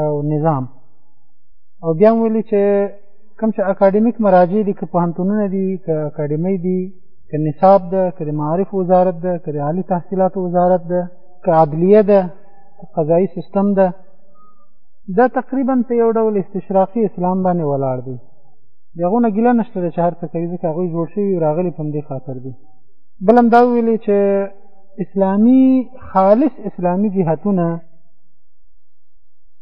او نظام او بیا هم ویلي چې کوم چې اکاډمیک مراجع دي که پوهنتونونه دي که اکاډمۍ دي که نصاب ده که د معارف وزارت ده که د عالي تحصیلاتو وزارت ده که عدلیه ده که قضایي سیستم ده دا تقریبا په یو ډول استشراقي اسلام باندې ولاړ دی د هغو نه ګیله نشته ده چې هر څه کوي ځکه هغوی جوړ شوي راغلي په همدې خاطر دي بل هم دا ویلې چې اسلامي خالص اسلامي جهتونه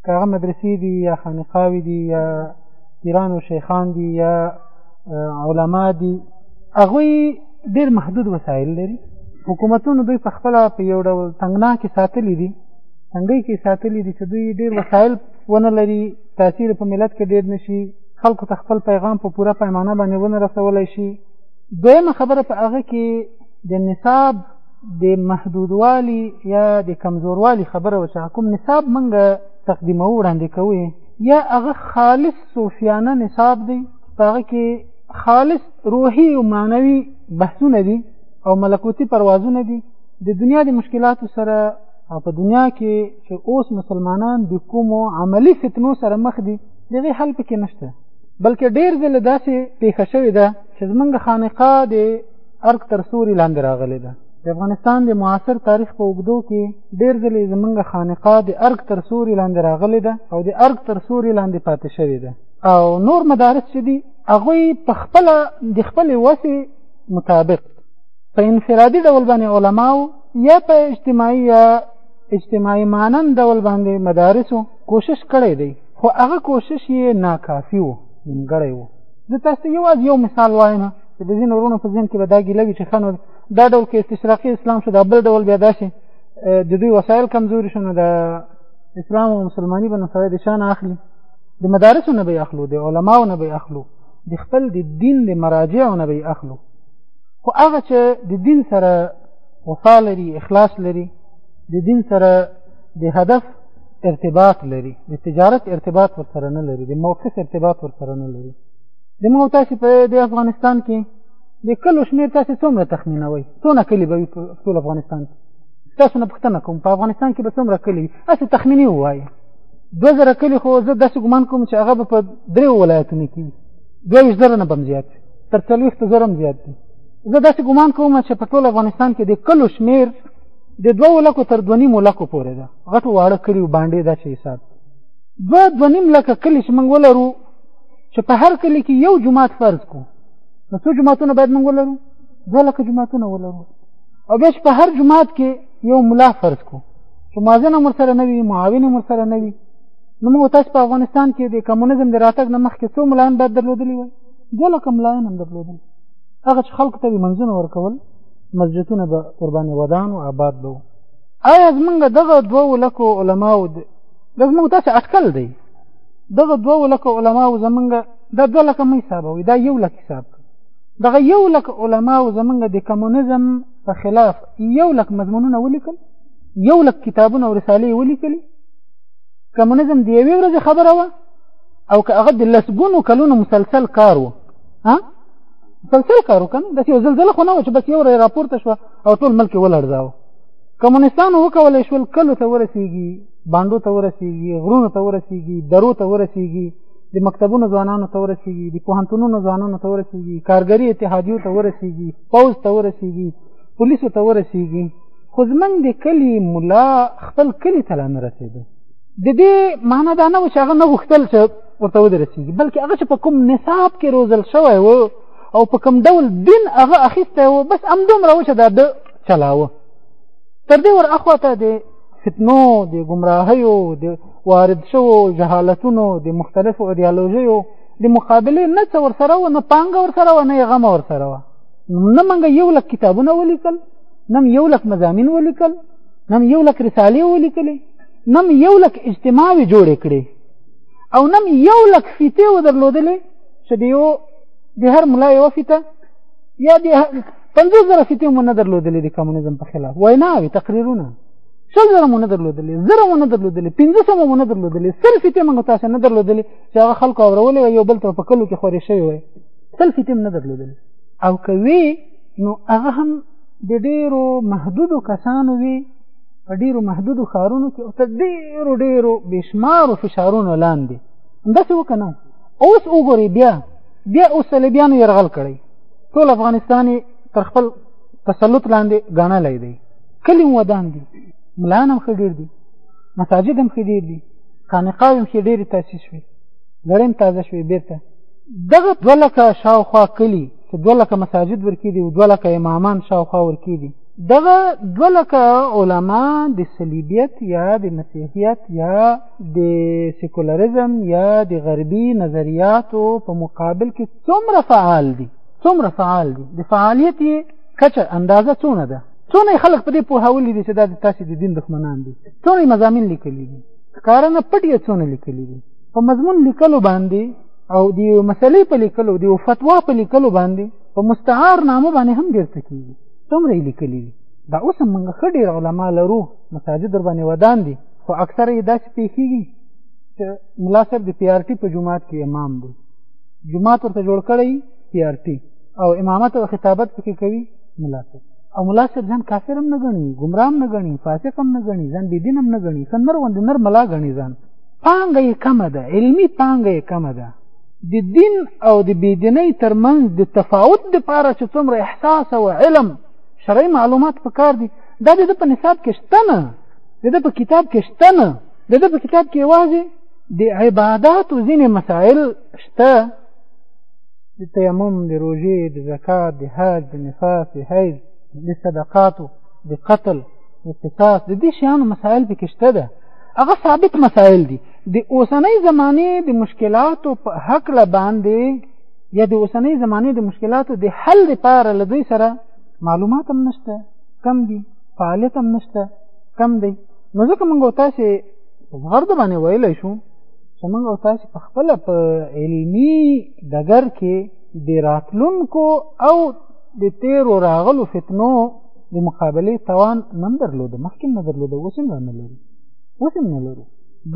که هغه مدرسې دي یا خانقاوې دي یا پیران او شیخان دي یا علما دي هغوی ډېر محدود وسایل لري حکومتونو دوی په خپله په یو ډول تنګنا کې ساتلي دي تنګۍ کې ساتلي دي چې دوی ډېر وسایل ونه لري تاثیر په ملت کې ډېر نشي خلکو ته خپل پیغام په پوره پیمانه باندې ونه رسولی شي دویمه خبره په هغه کې د نصاب د محدودوالي یا د کمزوروالي خبره وه چې کوم نصاب موږ تقدیمو وړاندې کوو یا هغه خالص صوفیانه نصاب دی په هغه کې خالص روحي او معنوي بحثونه دي او ملکوتی پروازونه دي د دنیا د مشکلاتو سره او په دنیا کې چې اوس مسلمانان د کومو عملی فتنو سره مخ دي دغه حل پکې نشته بلکې ډیر ځله داسې پیښه شوې ده چې زمونږ خانقاه د ارګ تر سوري لاندې راغلې ده د افغانستان د معاصر تاریخ په اوږدو کې ډېر ځلې زمونږ خانقاه د ارګ تر سوري لاندې راغلې ده او د ارګ تر سوري لاندې پاتې شوې ده او نور مدارس چې دي هغوی په خپله د خپلې وسې مطابق په انفرادي ډول باندې علماو یا په اجتماعي یا اجتماعي مانن ډول باندې مدارسو کوشش کړی دی خو هغه کوشش یې ناکافي و نیمګړی و زه تاسو یوازې یو مثال وایم چې د ځینو وروڼو په ذهن کې به دا ګیله وي چې ښه نو دا ډول کې استشراقي اسلام شو دا بل ډول بیا داسې د دوی وسایل کمزوري شو نو د اسلام او مسلماني به نو سړی د چا نه اخلي د مدارسو نه به یې اخلو د علماو نه به یې اخلو د خپل د دین د مراجعو نه به یې اخلو خو هغه چې د دین سره وفا لري اخلاص لري د دین سره د هدف ارتباط لري د تجارت ارتباط ورسره نه لري د موقف ارتباط ورسره نه لري د موږ تاسو په د افغانستان کې د کلو شمیر تاسو څومره تخمینوي څونه کلی به په ټول افغانستان کې تاسو نه پوښتنه کوم په افغانستان کې به څومره کلی تاسو تخمینی وایي دوه زره کلی خو زه داسې ګمان کوم چې هغه به په درې ولایتونو کې وي دوه ویشت زره نه به زیات تر څلوېښتو زره هم زیات دي زه داسې ګمان کوم چې په ټول افغانستان کې د کلو شمیر د دوو لکو تر دوه نیمو لکو پورې ده غټو واړه کلي بانډې دا چې حساب دوه دوه نیم لکه کلي چې موږ ولرو چې په هر کلی کې یو جماعت فرض کو نو څو جماعتونه باید موږ ولرو دوه لکه جماعتونه ولرو او بیا چې په هر جماعت کې یو ملا فرض کو چې مازن هم ورسره نه وي معاون هم ورسره نه وي نو موږ تاسو په افغانستان کې د کمونیزم د راتګ نه مخکې څو ملایان باید درلودلي وای دوه لکه ملایان هم درلودل هغه چې خلکو ته به منځونه ورکول مسجدونه به قربانې ودان او آباد به آیا زمونږ دغه دوه لکو علماو د زمونږ داسې اټکل دی دغه دوه لکه علماو زمونږ دا دوه لکه مه حسابوي دا یو لک حساب دغه یو لک علماو زمونږ د کمونیزم په خلاف یو لک مضمونونه ولیکل یو لک کتابونه او رسالې ولیکلې کمونیزم د یوې ورځې خبره وه او که هغه د لسګونو کلونو مسلسل کار و ها مسلسل کار وکړ د یو زلزلې خو نه و چې بس یو راپورته شو او ټول ملک ولړځاو کمونستانو وکولای شول کلو ته ورسیږي باندو ته ورسیږي غرونو ته ورسیږي درو ته ورسیږي د مکتبونو ځوانانو ته ورسیږي د پوهنتونونو ځوانانو ته ورسیږي کارګری اتحادیو ته ورسیږي پوځ ته ورسیږي پولیسو ته ورسیږي خو زمونږ د کلي ملا خپل کلي ته لا نه رسېده د دې معنا دا نه و چې هغه نه غوښتل چې ورته ودرسېږي بلکې هغه چې په کوم نصاب کې روزل شوی و او په کوم ډول دین هغه اخیستی و بس همدومره و چې دا ده چلاوه تر دې ور اخوا ته د فتنو د ګمراهیو د وارد شوو جهالتونو د مختلفو ایډیالوژیو د مقابلې نه څه ورسره و نه پانګه ورسره و نه یې غمه ورسره وه نه موږ یو لک کتابونه ولیکل نه یو لک مضامین ولیکل نه یو لک رسالې ولیکلې نه یو لک اجتماعي جوړې کړې او نه یو لک فیتې ودرلودلې چې د یو د هر ملا یوه فیته یا د پنځوس زره سیټې مو نه درلودلې د کمونیزم په خلاف ویناوې تقریرونه شل زره مو نه درلودلې زره مو نه درلودلې پنځه سوه مو نه درلودلې سل سیټې موږ تاسو نه درلودلې چې هغه خلکو اورولې وه یو بل ته په کلو کې خورې شوې وی سل سیټې نه درلودلې او که وي نو هغه هم د ډېرو محدودو کسانو وي په ډېرو محدودو ښارونو کې او تر ډېرو ډېرو بېشمارو فشارونو لاندې همداسې وکړه اوس وګورئ بیا بیا اوس طالبیانو یرغل کړی ټول افغانستان تر خپل تسلط لاندې ګڼلی دی کلي ودان دي ملان هم ښه ډېر دي مساجد هم ښه ډېر دي خانقاوې هم ښې ډېرې تاسیس شوې ګړې هم تازه شوې بېرته دغه دوه لکه شاوخوا کلي چې دوه لکه مساجد ورکې دي او دوه لکه امامان شاوخوا ورکې دي دغه دوه لکه علما د صلیبیت یا د مسیحیت یا د سیکولریزم یا د غربي نظریاتو په مقابل کې څومره فعال دي څومره فعال دي د فعالیت یې کچه اندازه څونه ده څونه خلک په دې پوهولي دي چې دا د تاسو د دین دښمنان دي څونه مزامین لیکلي دي کارنه پټ یې څونه لیکلي دي په مضمون لیکلو باندې او د مسلې په لیکلو د فتوا په لیکلو باندې په مستعار نامه باندې هم ډېر څه کېږي څومره یې لیکلي دي دا اوس هم موږ ښه ډېر علما لرو مساجد ور باندې ودان دي خو اکثره یې داسې پېښېږي چې ملا صاحب د پي آر ټي په جومات کې امام دی جماعت ورته جوړ کړی پی آر ټي او امامت او خطابت پکې کوي ملاسب او ملاسب ځان کافر هم نه ګڼي ګمراه هم نه ګڼي فاسق هم نه ګڼي ځان بې دین هم نه ګڼي ښه نر غوندې نر ملا ګڼي ځان پانګه یې کمه ده علمي پانګه یې کمه ده د دین او د بېدینۍ ترمنځ د تفاوت دپاره چې څومره احساس او علم شرعي معلومات پکار دي دا د ده په نصاب کې شته نه د ده په کتاب کې شته نه د ده په کتاب کې یوازې د عباداتو ځینې مسائل شته د تیمم د روژې د زکات د حج د نفاس د حیض د صدقاتو د قتل د قصاص د دې شیانو مسائل پکې شته ده هغه ثابت مسائل دي د اوسنۍ زمانې د مشکلاتو په هکله باندې یا د اوسنۍ زمانې د مشکلاتو د حل لپاره له دوی سره معلومات هم نشته کم دي فعالیت هم نشته کم دی نو ځکه موږ تاسې په زغرد باندې ویلی شو چې موږ او تاسو په خپل په علمی دګر کې د راتلونکو او د تیرو راغلو فتنو د مقابله توان نه درلود مخکې نه درلود اوس هم نه لرو اوس هم نه لرو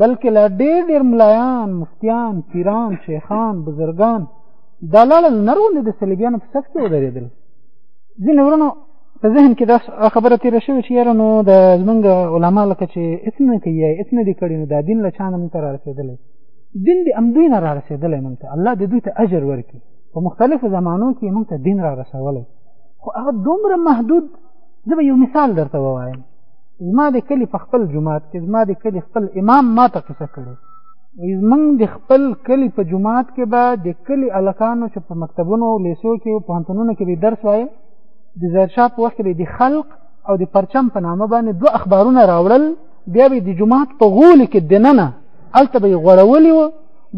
بلکې لا ډېر ډېر ملایان مفتیان پیران شیخان بزرګان دا لاړل نرونه د صلیبیانو په صف کې ودرېدل ځینې ورونو په ذهن کې دا خبره تېره شوې چې یاره نو د زمونږ علما لکه چې هېڅ نه کوي یا هېڅ نه دي کړي نو دا دین له چا نه مونږ ته را رسېدلی دین د همدوی نه را رسېدلی مونږ ته الله د دوی ته اجر ورکړي په مختلفو زمانو کې مونږ ته دین را رسولی خو هغه دومره محدود زه به یو مثال درته ووایم زما د کلي په خپل جومات کې زما د کلي خپل امام ما ته قصه کړې زمونږ د خپل کلي په جومات کې به د کلي هلکانو چې په مکتبونو لیسو کې پوهنتونونو کې به درس وایه د ظاهرشاه په وخت کې د خلق او د پرچم په نامه باندې دوه اخبارونه راوړل بیا به د جماعت په غول کې دننه الته به غړولې وو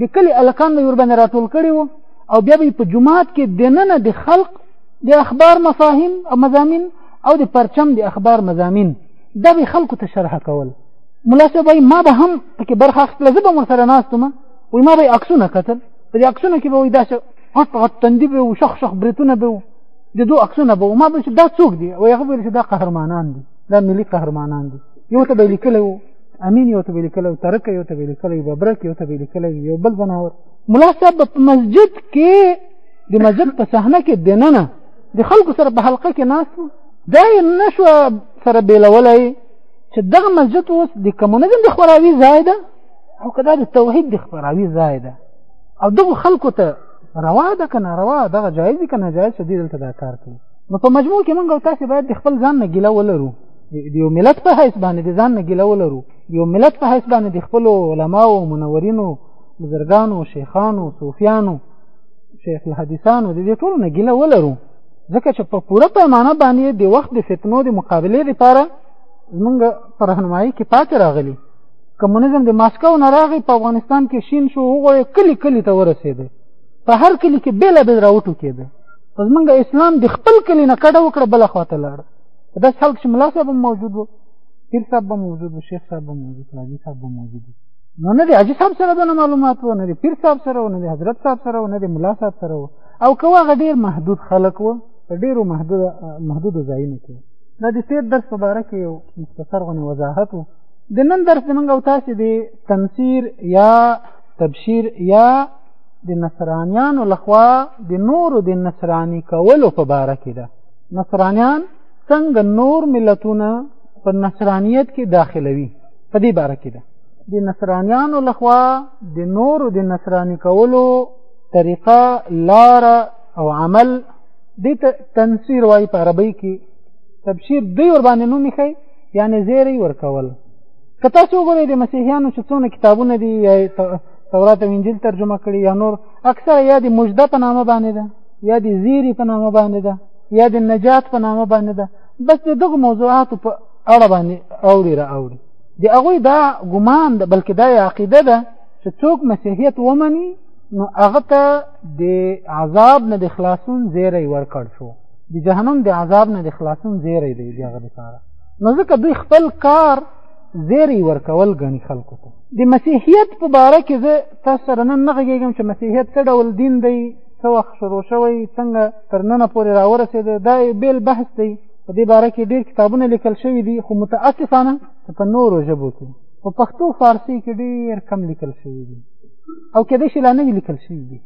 د کلی الکان به ورباندې راټول کړي وو او بیا به په جماعت کې دننه د خلق د اخبار مفاهیم او مزامین او د پرچم د اخبار مزامین دا به خلکو ته شرح کول ملا صاحب ما به هم پکې برخه اخیستله زه به هم ورسره ناست وم وایي ما به یې عکسونه کتل په دې عکسونو کې به وایي داسې غټ غټ تندي به و شخ شخ برېتونه به و د دوه عکسونه به ما به دا څوک دی او هغه ویل چې دا قهرمانان دي دا ملي قهرمانان دي یو ته به لیکلی وو امین یو ته به لیکلی وو ترکه یو ته به لیکلی وو ببرک یو ته به لیکلی وو یو بل ځناور ملا صاحب په مسجد کې د مسجد په صحنه کې دننه د خلکو سره په حلقه کې ناست وو دا یې نه شوه سره بېلولی چې دغه مسجد اوس د کمونیزم د خپراوي ځای ده او که دا د توحید د خپراوي ځای ده او دغو خلکو ته روا ده که نه روا دغه جایز دي که ناجایز شو دي دلته دا کار کوي نو په مجموع کې موږ او تاسې باید د خپل ځان نه ګیله ولرو د یو ملت په حیث باندې د ځان نه ګیله ولرو د یو ملت په حیث باندې د خپلو علماو منورینو بزرګانو شیخانو صوفیانو شیخ الحدیثانو د دې ټولو نه ګیله ولرو ځکه چې په پوره پیمانه باندې د وخت د فتنو د مقابلې لپاره زمونږ په رهنمایي کې پاتې راغلي کمونیزم د ماسکو نه راغی په افغانستان کې شین شو هغه کلی کلی ته ورسېده په هر کلی کې بیل بیل راوټو کېده اوس موږ اسلام د خپل کلی نه کډه وکړه بل خواته لاړ دا څل چې ملا صاحب موجود وو پیر صاحب موجود وو شیخ صاحب موجود وو حاجی صاحب موجود وو نو نه دی حاجی صاحب سره د معلومات وو نه دی پیر صاحب سره وو نه دی حضرت صاحب سره وو نه دی ملا صاحب سره وو او که هغه ډیر محدود خلک وو ډیرو محدود محدود ځایونه کې دا د تیر درس په اړه کې یو مختصر غو وضاحت وو د نن درس د منګ او تاسې د تنصیر یا تبشیر یا د نصرانیانو لخوا د نورو د نصرانی کولو په باره کې ده نصرانیان څنګه نور ملتونه په نصرانیت کې داخلوي په دې باره کې ده د نصرانیانو لخوا د نورو د نصرانی کولو طریقه لار او عمل د تنصیر وای په عربی کې تبشیر دوی ور باندې نوم ښیي یعنې زیری ورکول که تاسو وګورئ د مسیحیانو چې څونه کتابونه دي یا تورات او انجیل ترجمه کړي یا نور اکثره یا د مجده په نامه باندې ده یا د زیری په نامه باندې ده یا د نجات په نامه باندې ده بس د دغه موضوعاتو په اړه باندې اوړي را اوړي د هغوی دا ګمان ده بلکې دا عقیده ده چې څوک مسیحیت ومني نو هغه ته د عذاب نه د خلاصون زیری ورکړ شو د جهنم د عذاب نه د خلاصون زیری دی د هغه لپاره نو ځکه دوی خپل کار زیری ورکول غني خلکو ته د مسیحیت په باره کې زه تاسو سره نن نه غږیږم چې مسیحیت څه ډول دین دی څه وخت شروع شوی څنګه تر ننه پورې راورسېده دا یو بېل بحث دی په دې باره کې ډېر کتابونه لیکل شوي دي خو متاسفانه چې په نورو ژبو کې په پښتو فارسي کې ډېر کم لیکل شوي دي او کېدای شي لا نه وي لیکل شوي دي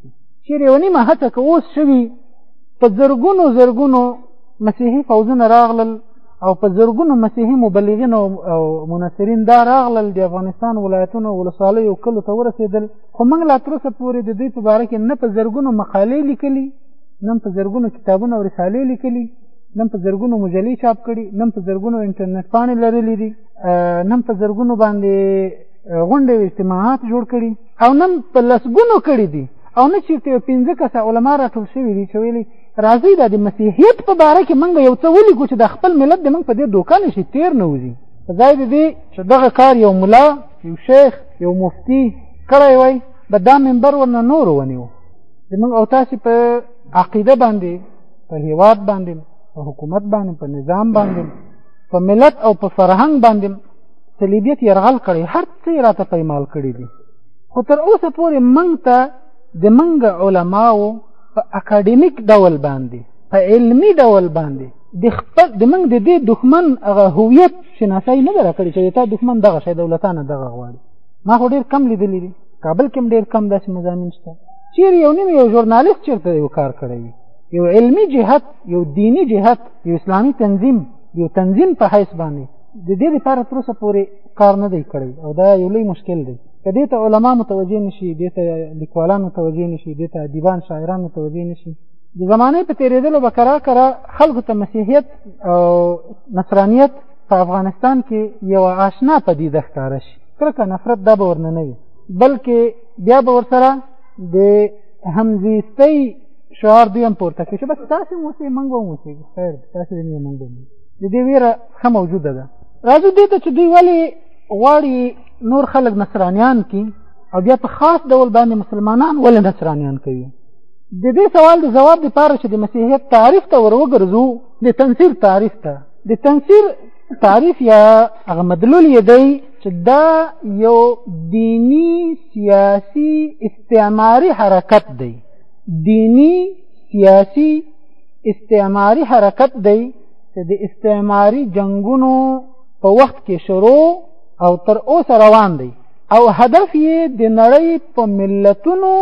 چیرې یو نیمه هڅه که اوس شوي په زرګونو زرګونو مسیحي فوځونه راغلل او په زرګونو مسیحي مبلغین او منصرین دا راغلل د افغانستان ولایتونو ولسوالۍ او کلو ته ورسېدل خو موږ لا تر اوسه پورې د دوی په باره کې نه په زرګونو مقالې لیکلي نه په زرګونو کتابونه او رسالې لیکلي نن په زرګونو مجلې چاپ کړي نن په زرګونو انټرنیټ پاڼې لرلې دي نن په زرګونو باندې غونډې اجتماعات جوړ کړي او نن په لسګونو کړي دي او نه چېرته یو پنځه کسه علما راټول شوي دي چې ویلي راځئ دا د مسیحیت په باره کې موږ یو څه ولیکو چې د خپل ملت د موږ په دې دوکه نه شي تېر نه وځي په ځای د دې چې دغه کار یو ملا یو شیخ یو مفتي کړی وای به دا منبر ورنه نور ونیو زموږ او تاسې په عقیده باندې په هیواد باندې په حکومت باندې په نظام باندې په ملت او په فرهنګ باندې صلیبیت یرغل کړی هر څه یې راته پیمال کړي دي خو تر اوسه پورې موږ ته د موږ علماو په اکاډمیک ډول باندې په علمی ډول باندې د خپل د موږ د دې دښمن هغه هویت شناسای نه راکړي چې تا دښمن دغه شی دولتانه دغه غواړي ما خو ډیر کم لیدلی دي کابل کې ډیر کم داسې مزامین شته چیرې یو نیم یو ژورنالیست چیرته یو کار کړی وي یو علمی جهت یو دینی جهت یو اسلامی تنظیم یو تنظیم په حیث باندې د دې لپاره تر اوسه پورې کار نه دی کړی او دا یو لوی مشکل دی که دې ته علما متوجه نشي دې ته لیکوالان متوجه نشي دې ته ادیبان شاعران متوجه نشي د زمانې په تېرېدلو به کرا کرا خلکو ته مسیحیت او نصرانیت په افغانستان کې یوه آشنا پدیده ښکاره شي کرکه نفرت دا به ورنه نه وي بلکې بیا به ورسره د همزیستۍ شعار دوی هم پورته کړي چې بس تاسې هم اوسئ موږ به هم اوسېږو خیر تاسې به نه موږ به د دې ویره ښه موجوده ده راځو دې ته چې دوی ولې غواړي نور خلک نصرانیان کی او بیا په خاص ډول باندې مسلمانان ولې نصرانیان کوي د دې سوال د جواب لپاره چې د مسیحیت تعریف ته وروګرځو د تنصیر تعریف ته د تنصیر تعریف یا هغه مدلول یې دی چې دا یو دینی سیاسی استعماری حرکت دی دینی سیاسی استعماری حرکت دی چې د استعماری جنگونو په وخت کې شروع او تر اوسه روان دی او هدف یې د نړۍ په ملتونو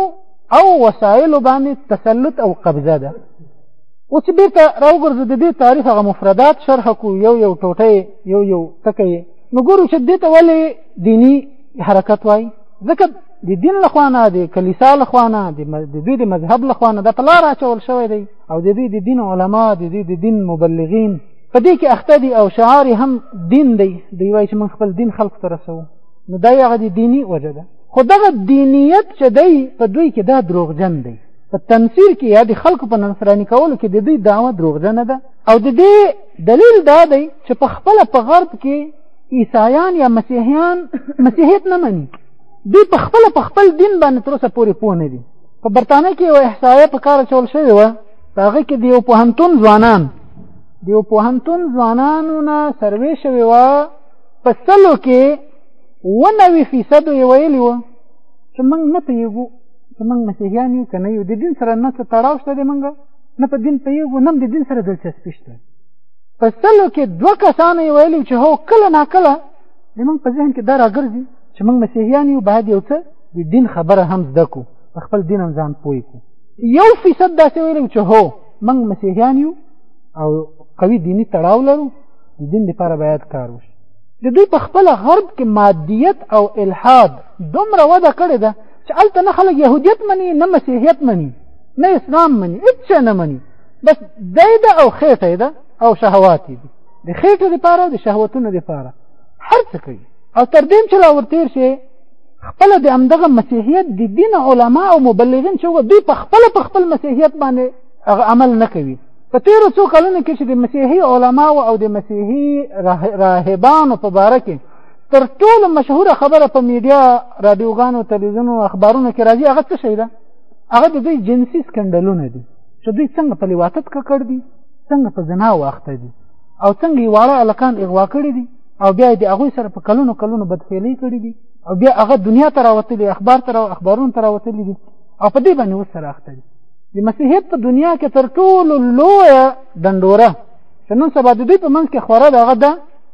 او وسایلو باندې تسلط او قبضه ده اوس بیرته راوګرځو د دې تاریخ هغه مفردات شرح کو یو یو ټوټه یو یو ټکی نو ګورو چې دې ته ولې دینی حرکت وای ځکه د دین له خوانه د کلیسا له خوانه د دوی د مذهب له خوانه د پلار اچول شوی دی او د دوی د دین علما د دوی د دین مبلغین په دې کې اخته دي او شعار هم دین دی دوی وایي چې موږ خپل دین خلکو ته رسوو نو دا یې هغه د دیني وجه ده خو دغه دینیت چې دی په دوی کې دا دروغجن دی په تنفیر کې یا د خلکو په نصراني کولو کې د دوی دعوه دروغجنه ده او د دې دلیل دا دی چې په خپله په غرب کې عیسایان یا مسیحیان مسیحیت نه مني دوی په خپله په خپل دین باندې تر اوسه پورې پوه نه دي په برتانه کې یو احصایه په کار اچول شوې وه په هغه کې د یو پوهنتون ځوانان د یو پوهنتون ځوانانو نه سروې شوې وه په سلو کې اووه نوي فیصدو یې ویلي وه چې موږ نه پوهېږو چې موږ مسیحیان یو که نه یو د دین سره نه څه تړاو شته دی موږ نه په دین پوهېږو نه هم د دین سره دلچسپي شته په سلو کې دوه کسانو یې ویلي چې هو کله ناکله د موږ په ذهن کې دا راګرځي چې موږ مسیحیان یو باید یو څه د دین خبره هم زده کړو په خپل دین هم ځان پوه کړو یو فیصد داسې ویلي چې هو موږ مسیحیان یو او قوي دیني تړاو لرو د دین لپاره باید کار وشي د دوی په خپل غرب کې مادیت او الحاد دومره وده کړې ده چې هلته نه خلک یهودیت مني نه مسیحیت مني نه اسلام مني هېڅ نه مني بس دی ده او خېټه ده او شهوات دي د خېټې لپاره او د شهوتونو لپاره هر څه کوي او تر دې چې لا ورتېر شي خپل د همدغه مسیحیت د دین علما او مبلغین چې وو دوی په خپل په خپل مسیحیت باندې هغه عمل نه کوي په تیرو څو کلونو کې چې د مسیحي علما او د مسیحي راهبانو په باره کې تر ټولو مشهوره خبره په میډیا رادیوګانو تلویزیونو اخبارونو کې راځي هغه څه شی ده هغه د دوی جنسي سکندلونه دي چې دوی څنګه په لیواتت ککړ دي څنګه په زنا واخته دي او څنګه یې واړه هلکان اغوا کړي دي او بیا د هغوی سره په کلونو کلونو بدفعلۍ کړې دي او بیا هغه دنیا ته راوتلي اخبار ته اخبارونو ته راوتلي دي او په دې باندې اوس سره اخته دي د مسیحیت په دنیا کې تر ټولو لویه ډنډوره چې نن سبا د دوی په منځ کې خوره ده هغه ده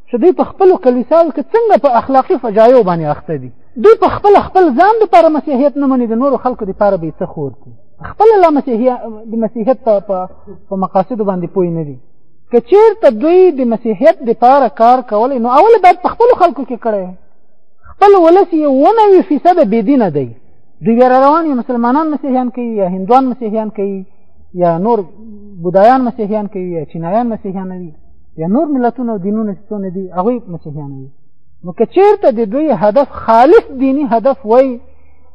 چې دوی په خپلو کلیساو کې څنګه په اخلاقي فجایو باندې اخته دي دوی په خپل خپل ځان لپاره مسیحیت نه مني د نورو خلکو لپاره به یې څه خور کړي خپل لا مسیحیت د مسیحیت په مقاصدو باندې پوه نه دي که چیرته دوی د مسیحیت د پاره کار کولی نو اول باید په خپل خلکو کې کړی خپل ولس یې ونوي فیصد بې دینه دی دوی بیا روان یې مسلمانان مسیحیان کوي یا هندوان مسیحیان کوي یا نور بودایان مسیحیان کوي یا چینایان مسیحیان وي یا نور ملتونه او دینونه چې څونه دي هغوی مسیحیان وي نو که چیرته د دوی هدف خالص دینی هدف وای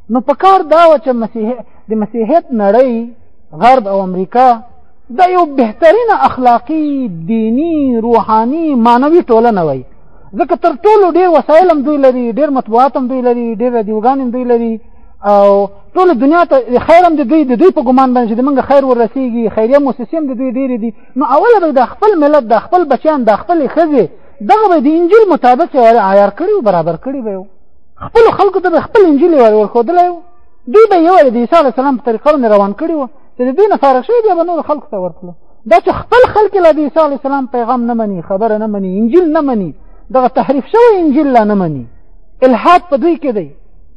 نو په کار دا و چې مسیح د مسیحیت نړۍ غرب او امریکا دا یو بهترینه اخلاقی دینی روحانی معنوي ټولنه وای ځکه تر ټولو ډیر وسایل هم دوی لري ډیر مطبوعات هم دوی لري ډیر رادیوګان هم دوی لري او ټول دنیا ته خیر هم د دوی د دوی په ګمان باندې چې د موږ خیر ورسیږي خیریه موسسې هم د دوی ډېرې دي نو اوله به د خپل ملت د خپل بچیان د خپلې ښځې دغه به د انجیل مطابق یې عیار کړي او برابر کړي به یو خپلو خلکو ته به خپل انجیل یې ورښودلی و دوی به یې ویل د عیسی علیه السلام په طریقه باندې روان کړي وو چې د دوی نه فارغ شوي بیا به نورو خلکو ته ورتلو دا چې خپل خلک له د عیسی علیه السلام پیغام نه مني خبره نه مني انجیل نه مني دغه تحریف شوی انجیل لا نه مني الحاد په دوی کې دی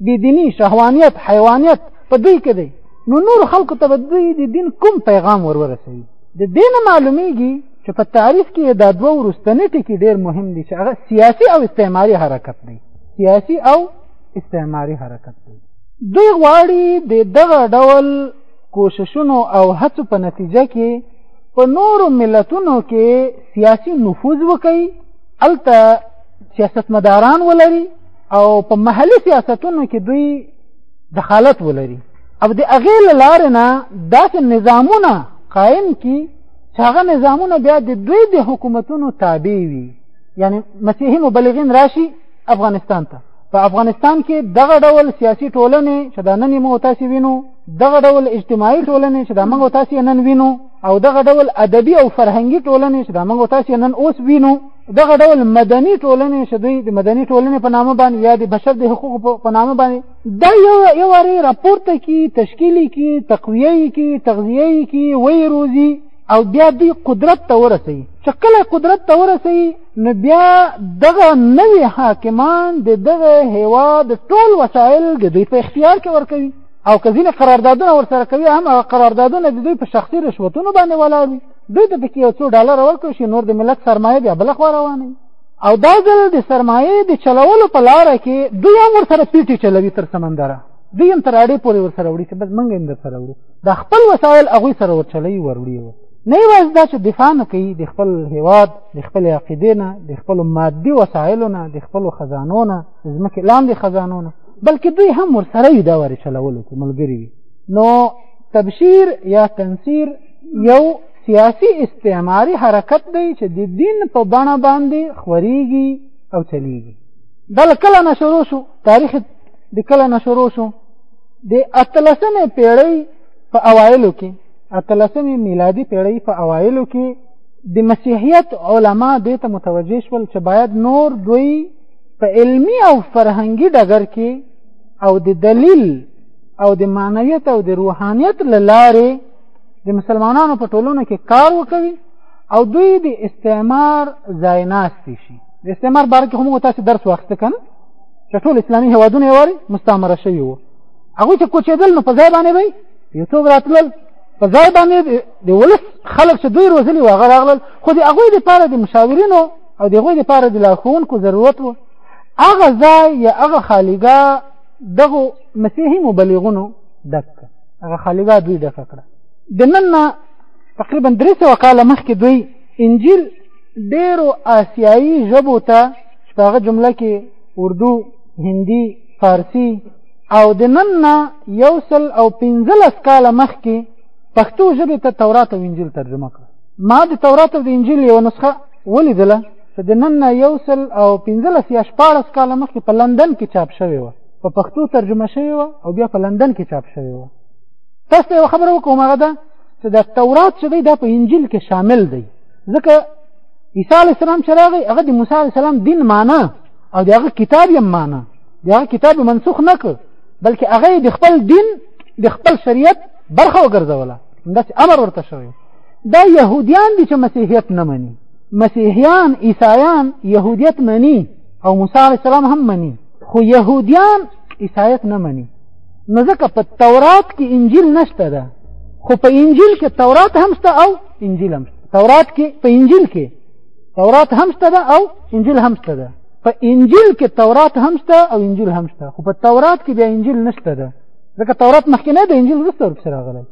بېدیني شهوانیت حیوانیت په دوی کې دی نو نورو خلکو ته به دوی د دین کوم پیغام ور ورسوي د دې نه معلومیږي چې په تعریف کې دا دوه وروستنې ټکي ډېر مهم دي چې هغه سیاسي او استعماري حرکت دی سیاسي او استعماري حرکت دی دوی غواړي د دغه ډول کوششونو او هڅو په نتیجه کې په نورو ملتونو کې سیاسي نفوذ وکړي الته سیاستمداران ولري او په محلي سیاستونو کې دوی دخالت ولري او د هغې له لارې نه داسې نظامونه قایم کړي چې هغه نظامونه بیا د دوی د حکومتونو تابع وي یعنی مسیحي مبلغین راشي افغانستان ته په افغانستان کې دغه ډول سیاسي ټولنې چې دا نن مو تاسو وینو دغه ډول اجتماعي ټولنې چې دا موږ تاسو نن وینو او دغه ډول ادبي او فرهنګي ټولنې چې دا موږ تاسو نن اوس وینو دغه ډول مدني ټولنې چې دوی د مدني ټولنې په نامه باندې یا د بشر د حقوقو په نامه باندې دا یو یو اړې راپورته کی تشکیلی کی تقویه کی تغذیه کی وی روزي او بیا دوی قدرت ته ورسي چې کله قدرت ته ورسي نو بیا دغه نوی حاکمان د دغه هیواد ټول وسایل د دوی په اختیار کې ورکوي او که ځینې قراردادونه ورسره کوي هم هغه قراردادونه د دوی په شخصي رشوتونو باندې ولاړ وي دوی ته پکې یو څو ډالر ورکړل شي نور د ملت سرمایه بیا بله خوا روانه وي او دا ځل د سرمایې د چلولو په لاره کې دوی هم ورسره پیټې چلوي تر سمندره دوی هم تر اړې پورې ورسره وړي چې بس موږ هم درسره وړو دا خپل وسایل هغوی سره ورچلوي وروړي نه یوازې دا چې دفاع نه کوي د خپل هیواد د خپل عقیدې نه د خپل مادي وسایلو نه د خپل خزانو نه د ځمکې لاندې خزانو نه بلکې دوی هم ورسره وي دا وارې چلولو کې ملګري وي نو تبشیر یا تنصیر یو سیاسی استعماري حرکت دی چې د دین په بڼه باندې خوريږي او چلیږي دا کله نه شروع شو تاریخ د کله نه شروع شو د اتلسمې پیړۍ په اوایلو کې اتلسمې میلادي پیړۍ په اوایلو کې د مسیحیت علما دې ته متوجه شول چې باید نور دوی په علمی او فرهنګي ډګر کې او د دلیل او د معنویت او د روحانیت له لارې د مسلمانانو په ټولنه کې کار وکوي او دوی د استعمار ځای ناستې شي د استعمار باره کې هم تاسو درس واخیسته کنه چې ټول اسلامي هیوادونه یې واري مستعمره شوي وو هغوی چې کوچېدل نو په ځای باندې به یو څوک راتلل په ځای باندې د ولس خلک چې دوی روزلي و هغه راغلل خو د هغوی لپاره د مشاورینو او د هغوی لپاره د لارښوونکو ضرورت و هغه ځای یا هغه خالیګا دغه مسیحي مبلغونو ډک هغه خالیګا دوی ډک کړه د نن نه تقریبا درې سوه کاله مخکې دوی انجیل ډېرو آسیایي ژبو ته چې په هغه جمله کې اردو هندي فارسي او د نن نه یو سل او پنځلس کاله مخکې پښتو ژبې ته تورات او انجیل ترجمه کړه ما د تورات او د انجیل یوه نسخه ولیدله چې د نن نه یو سل او پنځلس یا شپاړس کاله مخکې په لندن کې چاپ شوې وه په پښتو ترجمه شوې وه او بیا په لندن کې چاپ شوې وه تاسو ته یوه خبره وکړم هغه ده چې د تورات چې دی دا په انجیل کې شامل دی ځکه عیسی علیه السلام چې راغی هغه د موسی علیه السلام دین معنا او د هغه کتاب یې معنا دا کتاب منسوخ نه کړ بلکې هغه د خپل دین د خپل شریعت برخه وګرځوله داسې امر ورته شوی دا يهوديان دي چې مسیحیت نه مني مسیحیان عیسایان يهودیت مني او موسی علی السلام هم مني خو يهوديان عیسایت نه مني نو ځکه په تورات کې انجیل نشته ده خو په انجیل کې تورات هم شته او انجیل هم تورات کې په انجیل کې تورات هم شته ده او انجیل هم شته ده په انجیل کې تورات هم شته او انجیل هم شته خو په تورات کې بیا انجیل نشته ده ځکه تورات مخکې نه ده انجیل وروسته ورپسې راغلی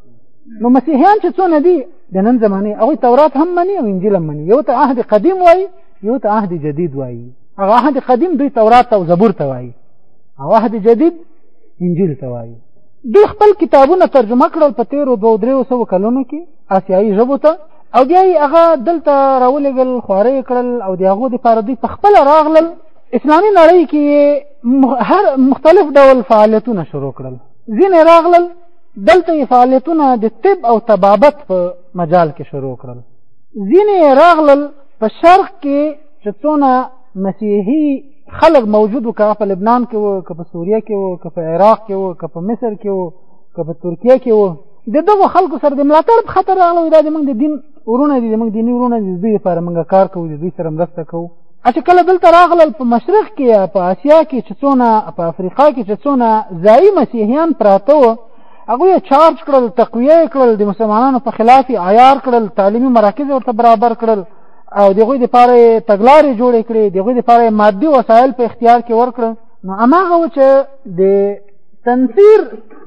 نو مسیحیان چې څونه دي د نن زمانې هغوی تورات هم مني او انجیل هم مني یو ته عهد قدیم وایي یو ته عهد جدید وایي هغه عهد قدیم دوی تورات او زبور ته وایي او عهد جدید انجیل ته وایي دوی خپل کتابونه ترجمه کړل په تیرو دوه دریو سوو کلونو کې آسیایي ژبو ته او بیا یې هغه دلته راولېږل خواره یې کړل او د هغو دپاره دوی په خپله راغلل اسلامي نړۍ کې یې هر مختلف ډول فعالیتونه شروع کړل ځینې راغلل دلته یې فعالیتونه د طب او طبابت په مجال کې شروع کړل ځینې راغلل په شرق کې چې څونه مسیحي خلق موجود و که په لبنان کې و که په سوریه کې و که په عراق کې و که په مصر کې و که په ترکیه کې و د دغو خلکو سره د ملاتړ په خاطر راغلو دا زموږ د دین ورونه دي زموږ دیني ورونه دي دوی لپاره موږ کار کوو دوی سره مرسته کوو چې کله دلته راغلل په مشرق کې په اسیا کې چې څونه په افریقا کې چې څونه ځایي مسیحیان پراته وو هغه یې چارج کړل تقویه یې کړل د مسلمانانو په خلاف یې عیار کړل تعلیمي مراکز ورته برابر کړل او د هغوی دپاره یې تګلارې جوړې کړې د هغوی دپاره یې مادي وسایل په اختیار کې ورکړل نو هماغه و چې د تنفیر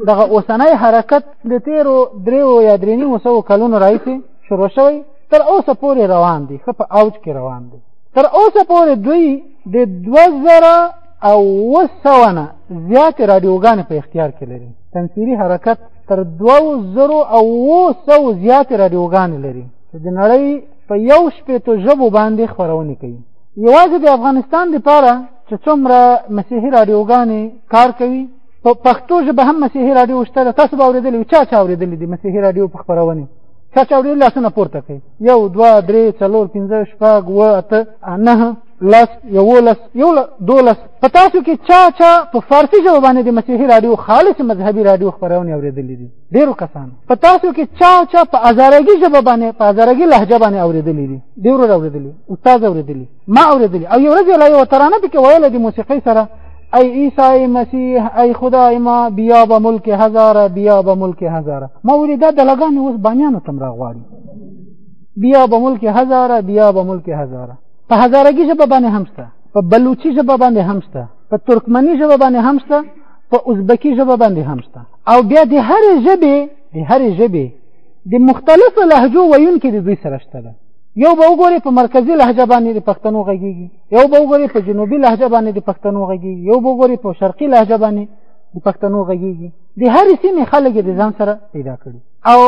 دغه اوسنۍ حرکت د تیرو دریو یا درې نیمو سوو کلونو راهیسې شروع شوی تر اوسه پورې روان دی ښه په اوج کې روان دی تر اوسه پورې دوی د دوه زره او اووه سوه نه زیاتې راډیوګانې په اختیار کې لري تنفیري حرکت تر دوه زرو او اووه سوو زیاتې راډیوګانې لري چې د نړۍ په یو شپېتو ژبو باندې خپرونې کوي یوازې د افغانستان لپاره چې څومره مسیحي رادیوګانې کار کوي په پښتو ژبه هم مسیحي رادیو شته ده تاسو به اورېدلي چا چا اورېدلي دي مسیحي رادیو په خپرونې چا چا اورېدلي لاسونه پورته کوي یو دوه درې څلور پنځه شپږ اووه اته نهه لس یولس یو دولس په تاسو کې چا چا په فارسي ژبه باندې د مسیحي رادیو خالص مذهبي رادیو خپرونې اورېدلې دي ډېرو کسانو په تاسو کې چا چا په ازارګي ژبه باندې په ازارګي لهجه باندې اورېدلې دي ډېرو اورېدلې استاد اورېدلې ما اوریدلی او یو ورځ لا یو ترانه پکې ویل د موسیقۍ سره ای عیسی مسیح ای خدای ما بیا به ملک هزاره بیا به ملک هزاره ما ویل دا د لګان اوس بامیانو تم راغواړي بیا به ملک هزاره بیا به ملک هزاره په هزارګي ژبه باندې همسته په بلوچي ژبه باندې همسته په ترکمني ژبه باندې همسته په ازبکی ژبه باندې همسته او بیا د هرې ژبې د هرې ژبې د مختلفو لهجو ویونکي د دوی سره شته ده یو به وګوري په مرکزی لهجه باندې د پښتنو غږیږي یو به وګوري په جنوبي لهجه باندې د پښتنو غږیږي یو به وګوري په شرقي لهجه باندې د پښتنو غږیږي د هر سیمې خلک د ځان سره پیدا کړي او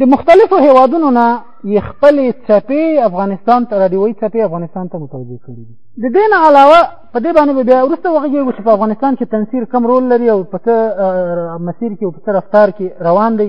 د مختلفو هیوادونو نه یې خپل چپی افغانستان ته رادیوي چپی افغانستان ته متوجه کړي دي د دې نه علاوه په دې باندې بیا وروسته وغږیږو چې په افغانستان کې تنسیر کم رول لري او په څه مسیر کې او په څه رفتار کې روان دی